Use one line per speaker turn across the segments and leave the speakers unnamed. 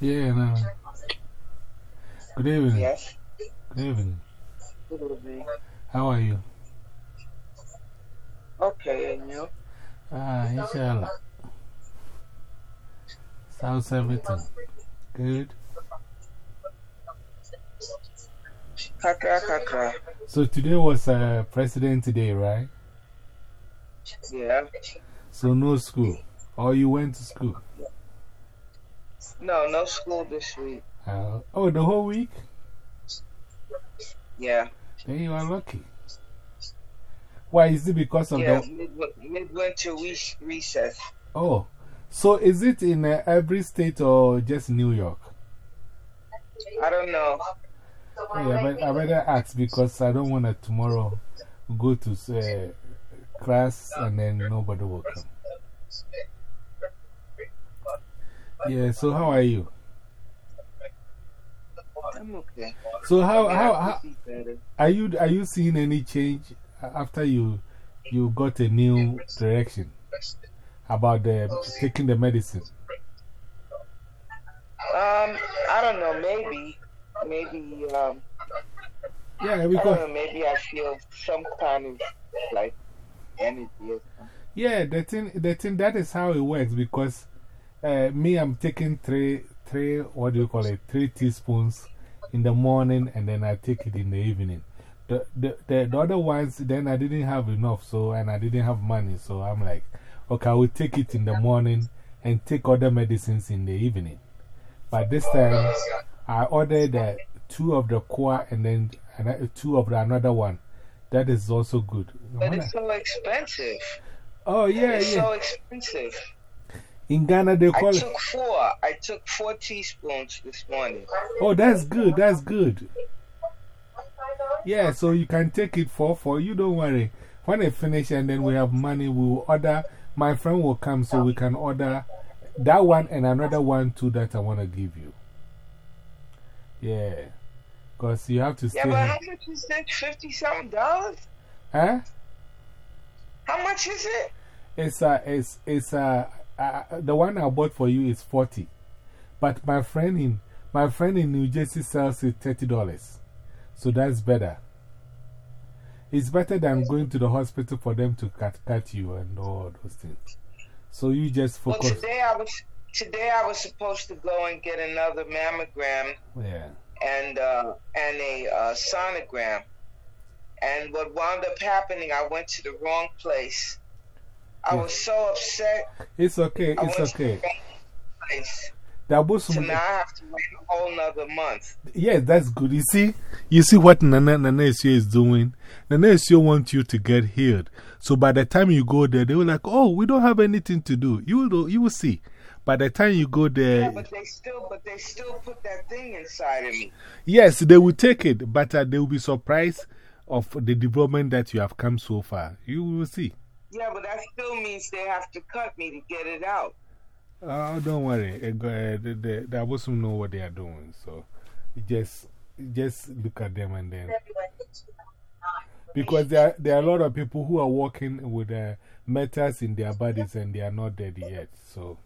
Yeah, no. Good evening.
Yes.
Good evening.
Good evening.
How are you?
Okay, and you?
Ah, inshallah. How's everything? Good.
Kaka kaka.
So today was uh, President Day, right?
Yeah.
So no school. Or you went to school?
No, no school this week.
Uh, oh, the whole week?
Yeah.
Then you are lucky. Why is it because of
Yeah,
the.
mid midwinter re recess.
Oh, so is it in uh, every state or just New York?
I don't know.
Hey, I, bet, I better ask because I don't want to tomorrow go to uh, class and then nobody will come. Yeah, so how are you?
I'm okay.
So, how,
I
how, how
to see better.
are, you, are you seeing any change after you, you got a new direction about the, taking the medicine?
Um, I don't know. Maybe, maybe, um,
Yeah,
I don't know. Maybe I feel some kind of like energy.
Yeah, the thing, the thing that is how it works because uh, me, I'm taking three, three, what do you call it, three teaspoons in the morning and then I take it in the evening. The, the, the, the other ones, then I didn't have enough, so, and I didn't have money, so I'm like, okay, I will take it in the morning and take other medicines in the evening. But this time, I ordered uh, two of the core and then another, two of the another one. That is also good.
But it's so expensive.
Oh, yeah,
It's
yeah.
so expensive.
In Ghana, they
I
call it.
took four. I took four teaspoons this morning.
Oh, that's good. That's good. Yeah, so you can take it for for you. Don't worry. When I finish and then we have money, we will order. My friend will come so we can order that one and another one too that I want to give you. Yeah. Because you have to stay.
Yeah, but how much is that? Fifty something dollars?
Huh?
How much is it?
It's uh, it's, it's uh, uh, the one I bought for you is 40 But my friend in, my friend in New Jersey sells it $30. So that's better. It's better than going to the hospital for them to cut, cut you and all those things. So you just
Well,
focus.
today I was today I was supposed to go and get another mammogram
Yeah.
and uh, and a uh, sonogram. And what wound up happening, I went to the wrong place. I was so upset.
It's okay.
I
It's okay.
the wrong place.
That was
So now I have to wait a whole nother month.
Yeah, that's good. You see, you see what Nana, Nana Esio is doing? Nana Esio wants you to get healed. So by the time you go there, they were like, oh, we don't have anything to do. You will, you will see. By the time you go
Yeah,
there,
but they still, but they still put that thing inside of me.
yes, they will take it, but uh, they will be surprised of the development that you have come so far. You will see.
Yeah, but that still means they have to cut me to get it out.
Oh, don't worry. Go- uh, the, know what they are doing. So just, just look at them and then. Because there are, there are a lot of people who are working with uh, metals in their bodies and they are not dead yet. So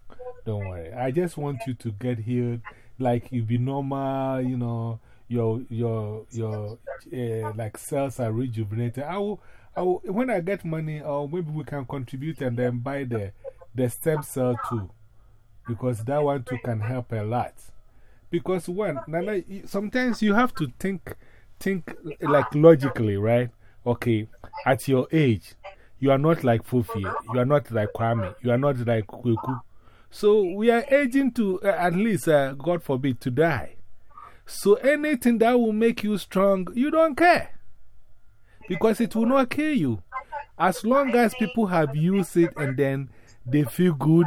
don't worry. I just want you to get healed. Like you be normal, you know, your, your, your uh, like cells are rejuvenated. I will, I will, when I get money, or maybe we can contribute and then buy the, the stem cell too. Because that one too can help a lot. Because one, Nana, sometimes you have to think, think like logically, right? Okay, at your age, you are not like Fufi, you are not like Kwame, you are not like Kweku. So we are aging to uh, at least, uh, God forbid, to die. So anything that will make you strong, you don't care. Because it will not kill you. As long as people have used it and then they feel good.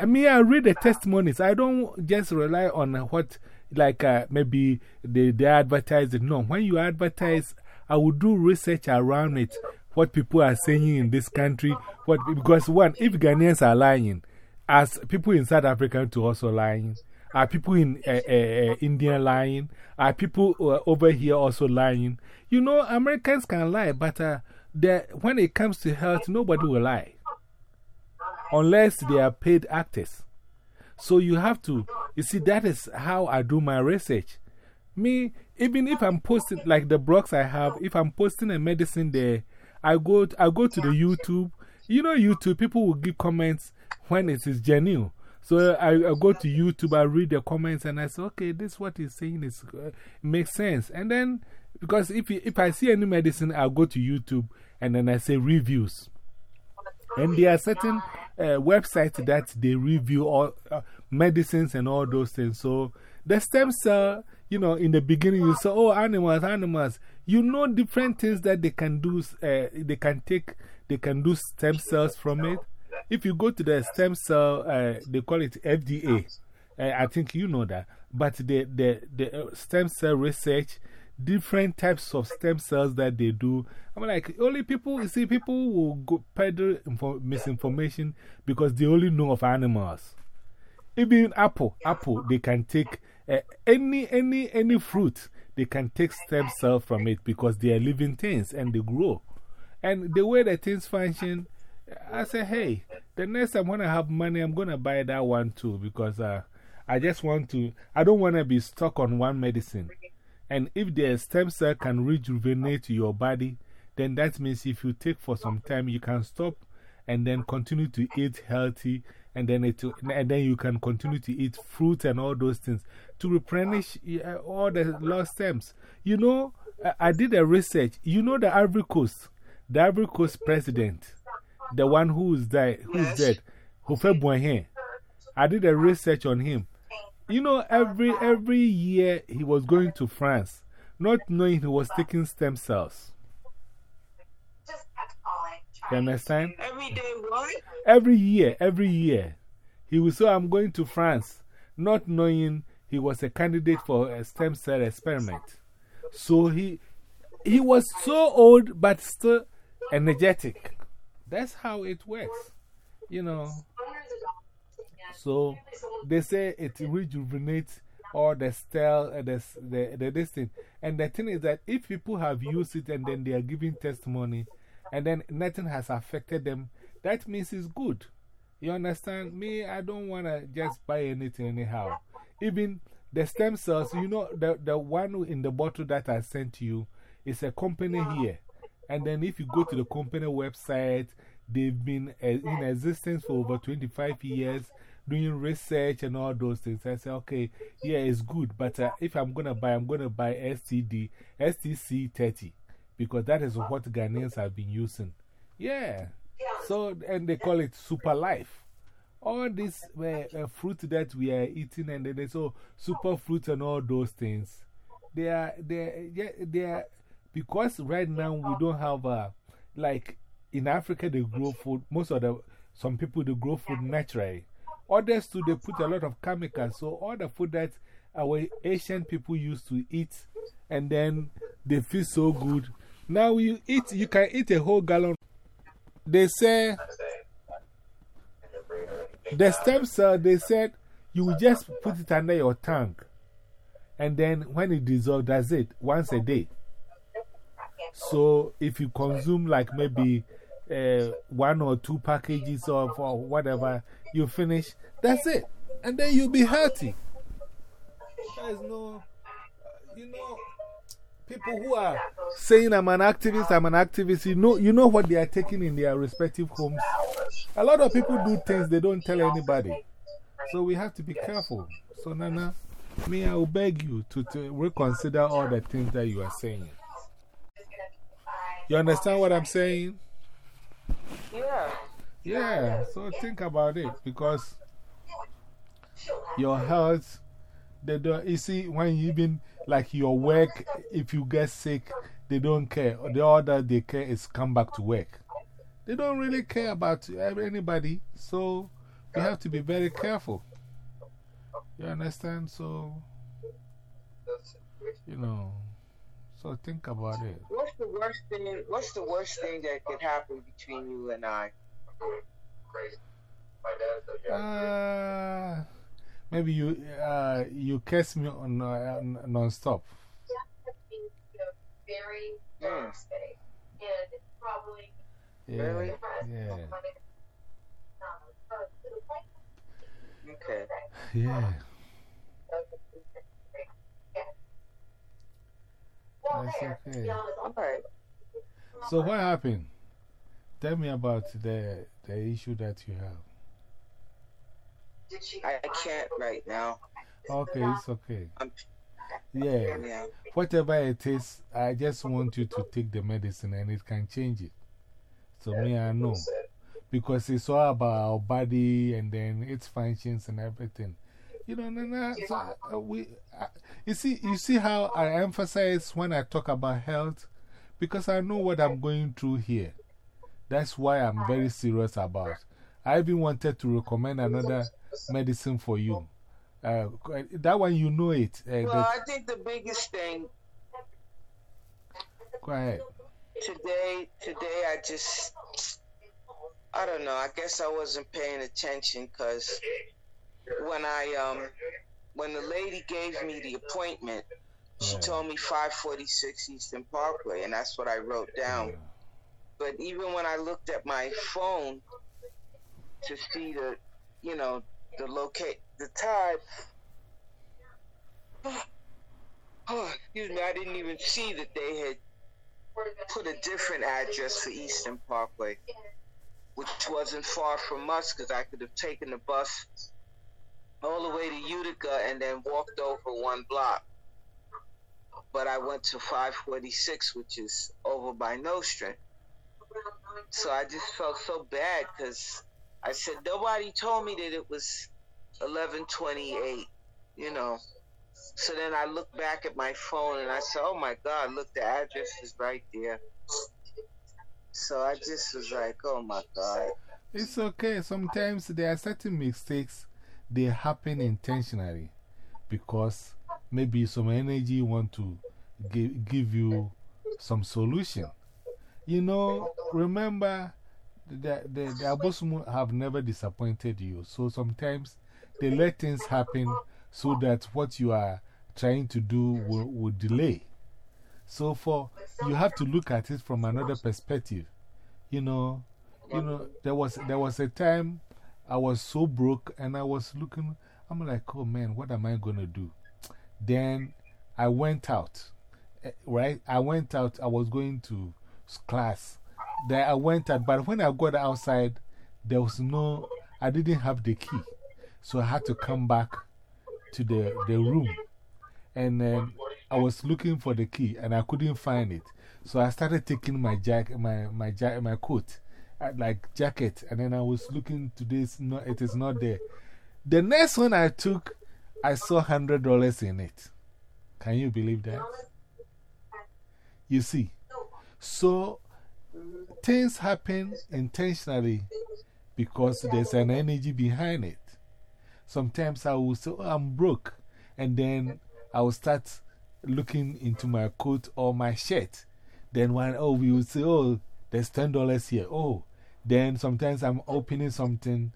I mean, I read the testimonies. I don't just rely on what, like, uh, maybe they, they advertise it. No, when you advertise, I will do research around it. What people are saying in this country. What, because, one, if Ghanaians are lying, as people in South Africa to also lying, are people in uh, uh, India lying? Are people uh, over here also lying? You know, Americans can lie, but uh, when it comes to health, nobody will lie. Unless they are paid actors. So you have to, you see, that is how I do my research. Me, even if I'm posting, like the blogs I have, if I'm posting a medicine there, I go, I go to the YouTube. You know, YouTube, people will give comments when it is genuine. So I, I, go to YouTube, I read the comments, and I say, okay, this what he's saying is, uh, makes sense. And then, because if, if I see any medicine, I'll go to YouTube and then I say reviews. And there are certain uh, websites that they review all uh, medicines and all those things. So the stem cell, you know, in the beginning you say, oh, animals, animals. You know different things that they can do, they can take, they can do stem cells from it. If you go to the stem cell, uh, they call it FDA. Uh, I think you know that. But the, the, the uh, stem cell research, different types of stem cells that they do. I'm like, only people, you see, people will go peddle misinformation because they only know of animals. Even apple, apple, they can take uh, any, any, any fruit, they can take stem cells from it because they are living things and they grow. And the way that things function, I said, hey, the next time when I have money, I'm going to buy that one too because uh, I just want to, I don't want to be stuck on one medicine. And if the stem cell can rejuvenate your body, then that means if you take for some time, you can stop and then continue to eat healthy. And then, it, and then you can continue to eat fruit and all those things to replenish all the lost stems. You know, I did a research. You know, the Ivory Coast, the Ivory Coast president, the one who is dead, who is dead, Houphouët-Boigny. I did a research on him. You know, every, every year he was going to France, not knowing he was taking stem cells. You understand?
Every day, what?
Every year, every year. He would say, I'm going to France, not knowing he was a candidate for a stem cell experiment. So he, he was so old, but still energetic. That's how it works. You know. So they say it rejuvenates all the style, uh, the, the, the this thing. And the thing is that if people have used it and then they are giving testimony and then nothing has affected them, that means it's good. You understand? Me, I don't want to just buy anything anyhow. Even the stem cells, you know, the, the one in the bottle that I sent you is a company here. And then if you go to the company website, they've been uh, in existence for over 25 years doing research and all those things. I say, okay, yeah, it's good, but uh, if I'm going to buy, I'm going to buy STD, STC 30, because that is what Ghanaians have been using. Yeah. So, and they call it Super Life. All this uh, fruit that we are eating, and then they so super fruit and all those things, they are, they are, yeah, they are, because right now we don't have, uh, like in Africa, they grow food, most of the, some people they grow food naturally. Others too, they put a lot of chemicals. So all the food that our Asian people used to eat, and then they feel so good. Now you eat, you can eat a whole gallon. They say, the stem cell, they said, you just put it under your tongue. And then when it dissolves, that's it, once a day. So if you consume like maybe uh, one or two packages of or whatever, you finish, that's it. And then you'll be healthy. There's no, you know, people who are saying I'm an activist, I'm an activist, you know, you know what they are taking in their respective homes. A lot of people do things they don't tell anybody. So we have to be careful. So, Nana, may I beg you to, to reconsider all the things that you are saying. You understand what I'm saying?
Yeah.
Yeah, so think about it because your health, they don't, you see, when you even like your work, if you get sick, they don't care. The other they care is come back to work. They don't really care about anybody, so we have to be very careful. You understand? So, you know, so think about it.
What's the worst thing? What's the worst thing that could happen between you and I?
Uh, maybe you uh, you kiss me on uh, non stop.
Very dark space, and probably
yeah, yeah.
Okay.
Yeah. That's okay.
All right.
So, what happened? Tell me about the, the issue that you have.
I can't right now.
Okay, it's okay. Yeah,
Yeah.
whatever it is, I just want you to take the medicine and it can change it. So, me, I know. Because it's all about our body and then its functions and everything. You know, no, no, so, uh, we, uh, you, see, you see how I emphasize when I talk about health? Because I know what I'm going through here. That's why I'm very serious about I even wanted to recommend another medicine for you. Uh, that one, you know it. Uh,
Well, I think the biggest thing
go ahead.
today, today I just, I don't know. I guess I wasn't paying attention because when I, um, when the lady gave me the appointment, she
Yeah.
told me 546 Eastern Parkway, and that's what I wrote down. But even when I looked at my phone to see the, you know, the locate, the time, oh, excuse me, I didn't even see that they had put a different address for Eastern Parkway, which wasn't far from us because I could have taken the bus all the way to Utica and then walked over one block. But I went to 546, which is over by Nostrand. So I just felt so bad because I said nobody told me that it was 1128, you know. So then I looked back at my phone and I said, "Oh my God, look, the address is right there." So I just was like, "Oh my God."
It's okay. Sometimes there are certain mistakes, they happen intentionally because maybe some energy want to give, give you some solution. You know, remember, the, the, the Abosumu have never disappointed you. So sometimes they let things happen so that what you are trying to do will, will delay. So for, you have to look at it from another perspective. You know, you know, there was, there was a time I was so broke and I was looking, I'm like, oh man, what am I going to do? Then I went out, eh, right? I went out, I was going to class. Then I went out, but when I got outside, there was no, I didn't have the key. So I had to come back to the, the room. And I was looking for the key and I couldn't find it. So I started taking my, jack, my, my, jack, my coat, Uh, like jacket, and then I was looking to this, no, it is not there. The next one I took, I saw $100 in it. Can you believe that? You see, so things happen intentionally because there's an energy behind it. Sometimes I will say, oh, I'm broke. And then I will start looking into my coat or my shirt. Then one, oh, we will say, oh, there's $10 here. Oh, then sometimes I'm opening something.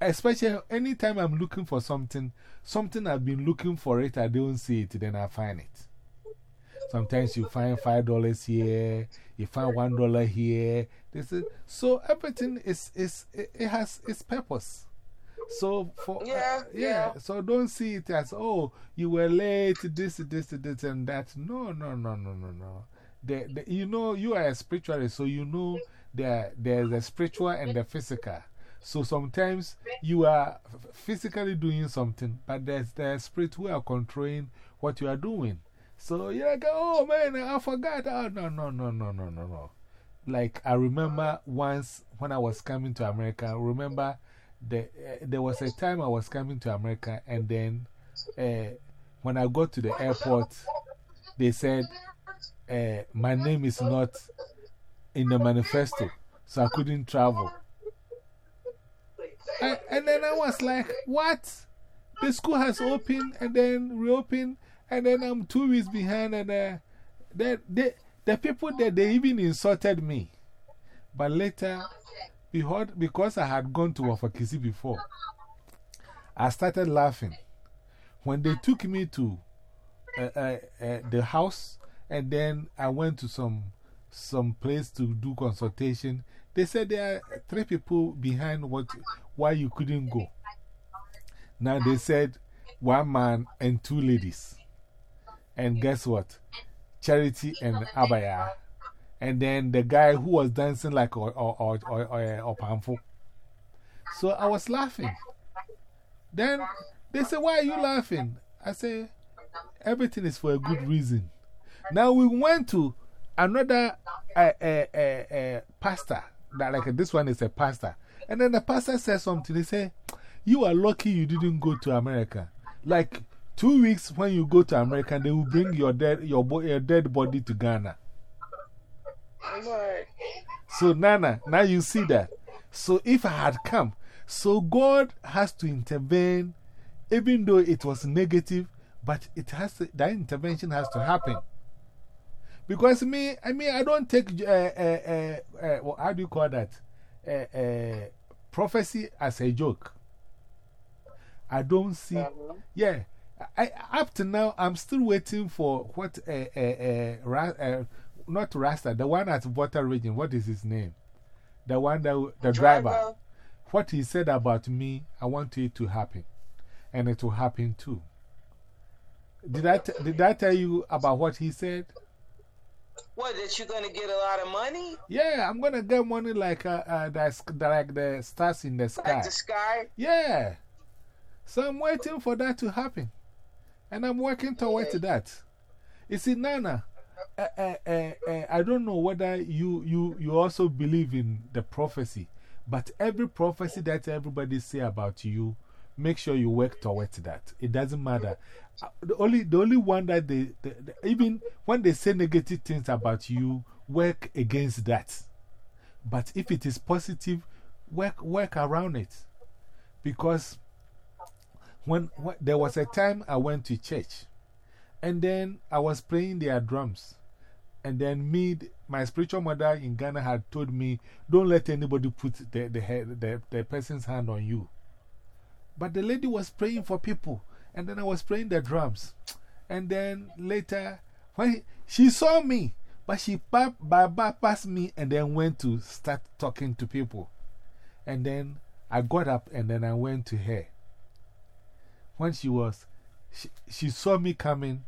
Especially anytime I'm looking for something, something I've been looking for it, I don't see it, then I find it. Sometimes you find $5 here, you find $1 here. This is, so everything is, is, it, has its purpose. So, for,
Yeah, uh,
yeah,
yeah.
so don't see it as, oh, you were late, this, this, this, and that. No, no, no, no, no, no. The, the, you know, you are a spiritualist, so you know there, there's a spiritual and the physical. So sometimes you are physically doing something, but there's the spirit who are controlling what you are doing. So you're like, oh man, I forgot. Oh, no, no, no, no, no, no, no. Like, I remember once when I was coming to America, remember the, uh, there was a time I was coming to America, and then uh, when I got to the airport, they said, uh, My name is not in the manifesto, so I couldn't travel. And, and then I was like, What? The school has opened and then reopened, and then I'm two weeks behind, and uh, the, the, the people that they even insulted me. But later, because I had gone to Wafakisi before, I started laughing. When they took me to uh, uh, uh, the house, and then I went to some, some place to do consultation, they said there are three people behind what, why you couldn't go. Now they said one man and two ladies. And guess what? Charity and Abaya. And then the guy who was dancing like or, or. So I was laughing. Then they said, Why are you laughing? I say, Everything is for a good reason. Now we went to another uh, uh, uh, pastor. That like this one is a pastor. And then the pastor says something. He said, You are lucky you didn't go to America. Like two weeks when you go to America, they will bring your dead, your, your dead body to Ghana. So, Nana, now you see that. So, if I had come, so God has to intervene, even though it was negative, but it has to, that intervention has to happen. Because me, I mean, I don't take, uh, uh, uh, uh how do you call that? Uh, uh, prophecy as a joke. I don't see. Yeah. I, up to now, I'm still waiting for what, uh, uh, uh, uh, not Rasta, the one at Volta Region. What is his name? The one that, the driver. driver. What he said about me, I want it to happen. And it will happen too. Did I, did I tell you about what he said?
What, that you're going to get a lot of money?
Yeah, I'm going to get money like, uh, uh, the, like the stars in the sky.
Like the sky?
Yeah. So I'm waiting for that to happen. And I'm working towards that. You see, Nana, uh, uh, uh, uh, I don't know whether you, you, you also believe in the prophecy, but every prophecy that everybody say about you, make sure you work towards that. It doesn't matter. Uh, the, only, the only one that they, they, they, even when they say negative things about you, work against that. But if it is positive, work, work around it. Because when, when, there was a time I went to church and then I was playing their drums. And then me, my spiritual mother in Ghana had told me, don't let anybody put the, the, the, the person's hand on you. But the lady was praying for people. And then I was playing the drums. And then later, when she saw me, but she bypassed me and then went to start talking to people. And then I got up and then I went to her when she was, she, she saw me coming,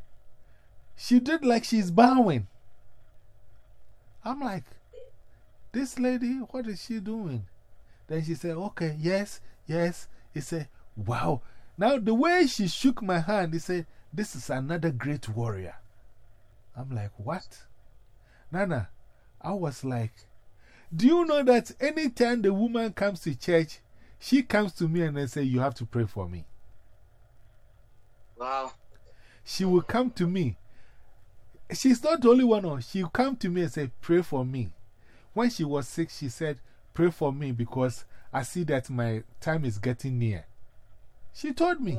she did like she's bowing. I'm like, this lady, what is she doing? Then she said, okay, yes, yes. He said, wow. Now, the way she shook my hand, he said, this is another great warrior. I'm like, what? Nana, I was like, do you know that anytime the woman comes to church, she comes to me and they say, You have to pray for me.
Wow.
She will come to me. She's not the only one. Oh. She'll come to me and say, Pray for me. When she was sick, she said, Pray for me because I see that my time is getting near. She told me.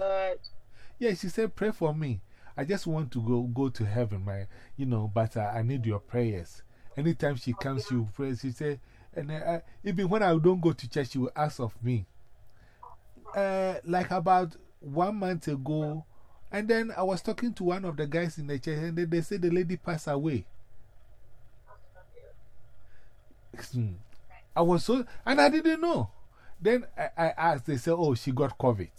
Yeah, she said, Pray for me. I just want to go, go to heaven, my, you know, but uh, I need your prayers. Anytime she comes, she will pray. She said, and uh, even when I don't go to church, she will ask of me. Uh, like about one month ago, and then I was talking to one of the guys in the church, and they, they said the lady passed away. Hmm. I was so, and I didn't know. Then I, I asked, they said, oh, she got COVID.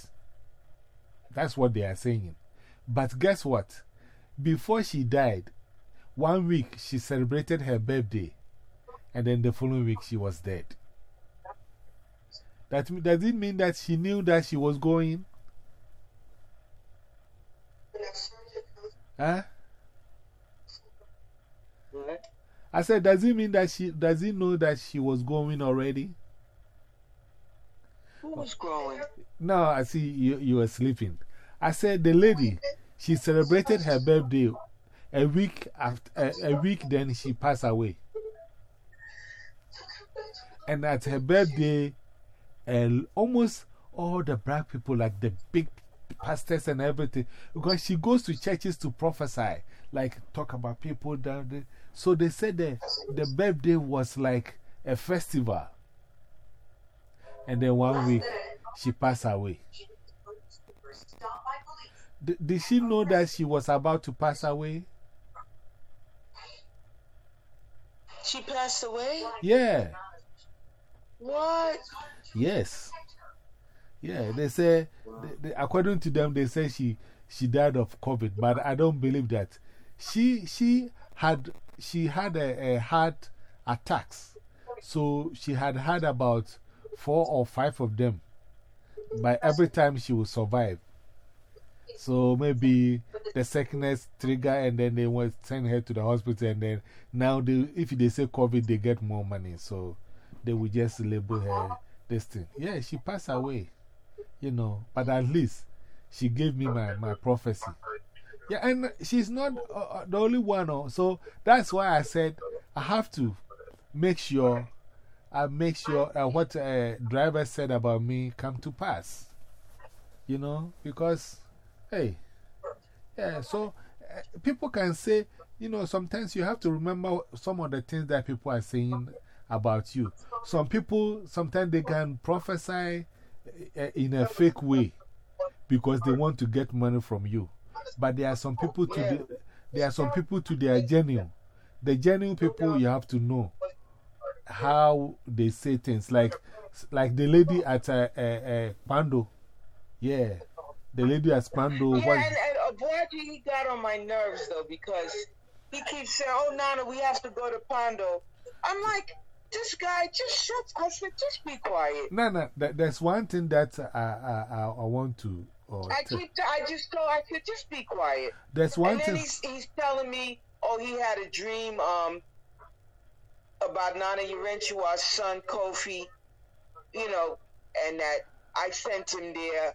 That's what they are saying. But guess what? Before she died, one week she celebrated her birthday, and then the following week she was dead. That, does it mean that she knew that she was going? Huh? I said, does it mean that she, does he know that she was going already?
Was?
No, I see you, you were sleeping. I said, the lady, she celebrated her birthday a week after, a, a week then she passed away. And at her birthday, almost all the black people, like the big pastors and everything, because she goes to churches to prophesy, like talk about people down there. So they said that the birthday was like a festival. And then one week she passed away. D did she know that she was about to pass away?
She passed away?
Yeah.
What?
Yes. Yeah, they say, they, they, according to them, they say she, she died of COVID, but I don't believe that. She, she had, she had a, a heart attacks. So she had had about four or five of them. But every time she will survive. So maybe the sickness trigger and then they will send her to the hospital and then now they, if they say COVID, they get more money. So they will just label her this thing. Yeah, she passed away, you know, but at least she gave me my, my prophecy. Yeah, and she's not uh, the only one. Oh, so that's why I said I have to make sure, I make sure uh, what a driver said about me come to pass. You know, because, hey, yeah, so uh, people can say, you know, sometimes you have to remember some of the things that people are saying about you. Some people, sometimes they can prophesy uh, in a fake way because they want to get money from you. But there are some people to the, there are some people to their genuine. The genuine people you have to know how they say things. Like, like the lady at uh, uh, uh, Pando. Yeah. The lady at Pando.
Yeah, and, and Abuaji, he got on my nerves though because he keeps saying, Oh, Nana, we have to go to Pando. I'm like, this guy just shut I said, just be quiet.
No, no, there's one thing that I, I, I want to. Uh,
I, keep, I just told I could just be quiet.
That's one
and
thing.
then he's, he's telling me, oh, he had a dream um, about Nana Yarenchua's son, Kofi, you know, and that I sent him there,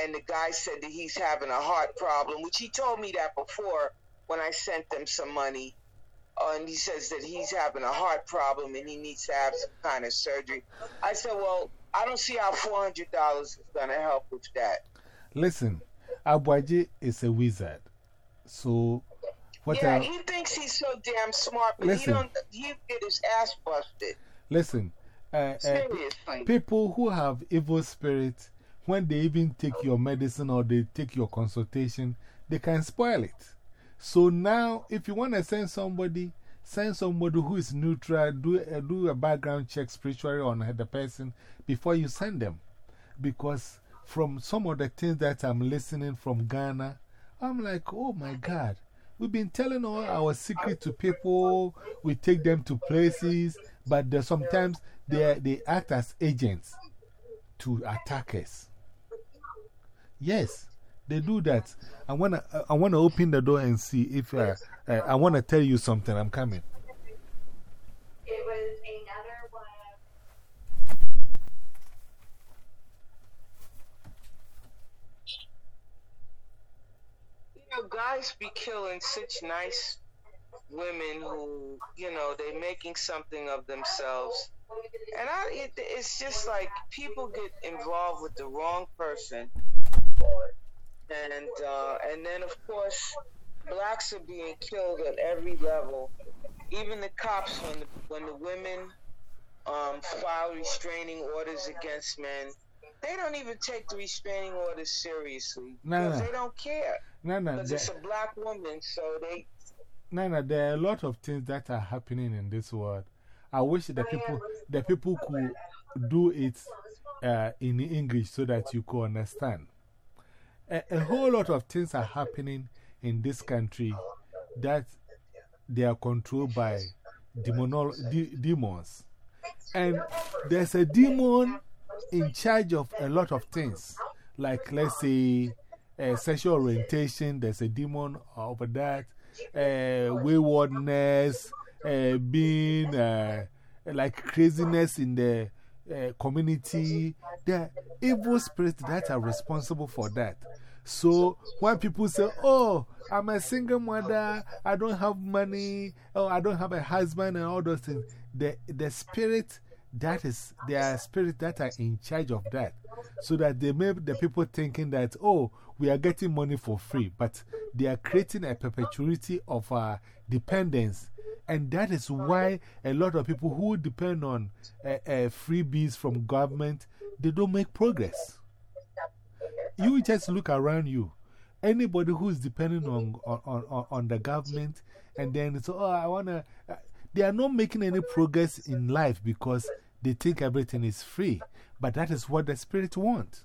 and the guy said that he's having a heart problem, which he told me that before when I sent them some money. Uh, and he says that he's having a heart problem and he needs to have some kind of surgery. I said, well, I don't see how $400 is going to help with that.
Listen, Abuaji is a wizard. So, what
yeah,
I,
he thinks he's so damn smart, but
Listen.
he don't. He get his ass busted.
listen, uh, uh, people who have evil spirits, when they even take your medicine or they take your consultation, they can spoil it. So now, if you want to send somebody, send somebody who is neutral, do, uh, do a background check spiritually on the person before you send them. Because from some of the things that I'm listening from Ghana, I'm like, oh my God. We've been telling all our secret to people, we take them to places, but sometimes they, they act as agents to attack us. Yes, they do that. I want to I wanna open the door and see if uh, uh, I want to tell you something. I'm coming.
It was another one of
You guys be killing such nice women who, you know, they're making something of themselves. And I, it, it's just like people get involved with the wrong person. And, uh, and then, of course, blacks are being killed at every level. Even the cops, when the, when the women um, file restraining orders against men, they don't even take the restraining orders seriously
No,
because
no.
they don't care.
No, no, there,
it's a black woman, so they.
no, there are a lot of things that are happening in this world. I wish the people, the people could do it uh, in English so that you could understand. A, a whole lot of things are happening in this country that they are controlled by demonol de demons. And there's a demon in charge of a lot of things. Like, let's say, uh, sexual orientation, there's a demon over that. Uh, waywardness, uh, being uh, like craziness in the uh, community. There are evil spirits that are responsible for that. So when people say, Oh, I'm a single mother, I don't have money, oh, I don't have a husband, and all those things, the, the spirit that is, there are spirits that are in charge of that. So that they make the people thinking that, oh, we are getting money for free, but they are creating a perpetuity of uh, dependence. And that is why a lot of people who depend on uh, uh, freebies from government, they don't make progress. You just look around you. Anybody who is depending on, on, on, on the government, and then so, oh, I want to. They are not making any progress in life because they think everything is free. But that is what the spirit wants.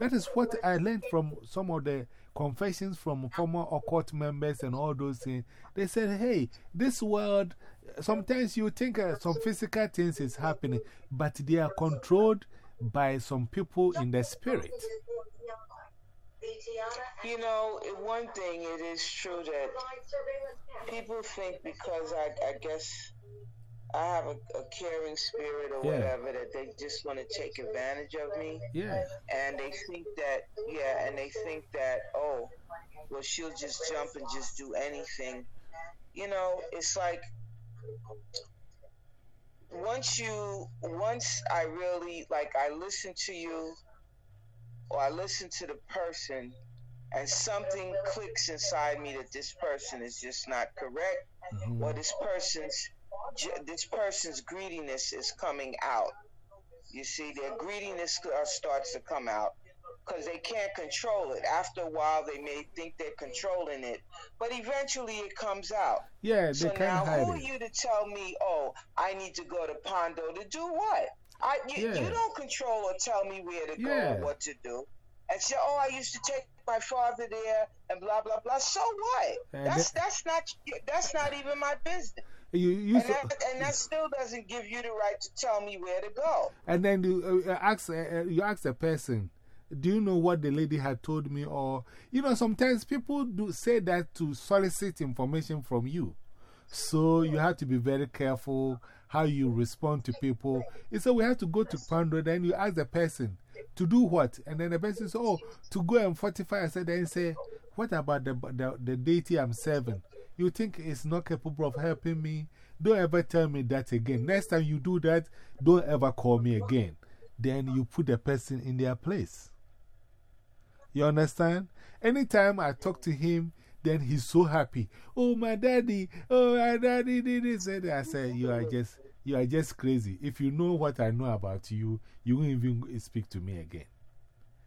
That is what I learned from some of the confessions from former occult members and all those things. They said, hey, this world, sometimes you think uh, some physical things is happening, but they are controlled by some people in the spirit.
You know, one thing, it is true that people think because I, I guess I have a, a caring spirit or
Yeah.
whatever that they just want to take advantage of me.
Yeah.
And they think that, yeah, and they think that, oh, well, she'll just jump and just do anything. You know, it's like once you, once I really, like, I listen to you or I listen to the person and something clicks inside me that this person is just not correct
Mhm.
or this person's this person's greediness is coming out. You see, their greediness uh, starts to come out because they can't control it. After a while, they may think they're controlling it, but eventually it comes out.
Yeah, they
So now, who are you to tell me? Oh, I need to go to Pondo to do what? I you,
Yeah.
you don't control or tell me where to go
Yeah.
or what to do. And say, oh, I used to take my father there and blah blah blah. So what?
And
that's that's not that's not even my business.
You, you
And that, and that still doesn't give you the right to tell me where to go.
and then you, uh, ask, uh, uh, you ask the person, Do you know what the lady had told me? Or, you know, sometimes people do say that to solicit information from you. So you have to be very careful how you respond to people. And So we have to go to Pando, then you ask the person to do what? And then the person says, Oh, to go and fortify. I said, then say, What about the, the, the deity I'm serving? You think it's not capable of helping me? Don't ever tell me that again. Next time you do that, don't ever call me again. Then you put the person in their place. You understand? Anytime I talk to him, then he's so happy. Oh, my daddy, oh, my daddy did this. I said, You are just, you are just crazy. If you know what I know about you, you won't even speak to me again.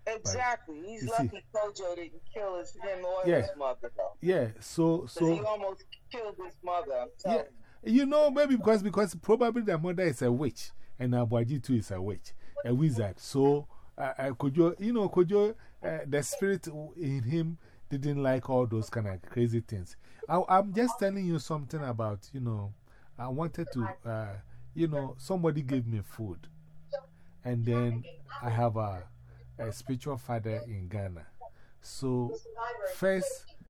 Exactly. He's
You see-
lucky Kojo didn't kill his, him or
Yeah.
his mother, though.
Yeah, so, so.
he almost killed his mother. I'm telling
Yeah,
you.
you know, maybe because, because probably the mother is a witch and Abuaji too is a witch, a wizard. So, uh, uh, Kojo, you know, Kojo, uh, the spirit in him didn't like all those kind of crazy things. I, I'm just telling you something about, you know, I wanted to, uh, you know, somebody gave me food. And then I have a, a spiritual father in Ghana. So, first,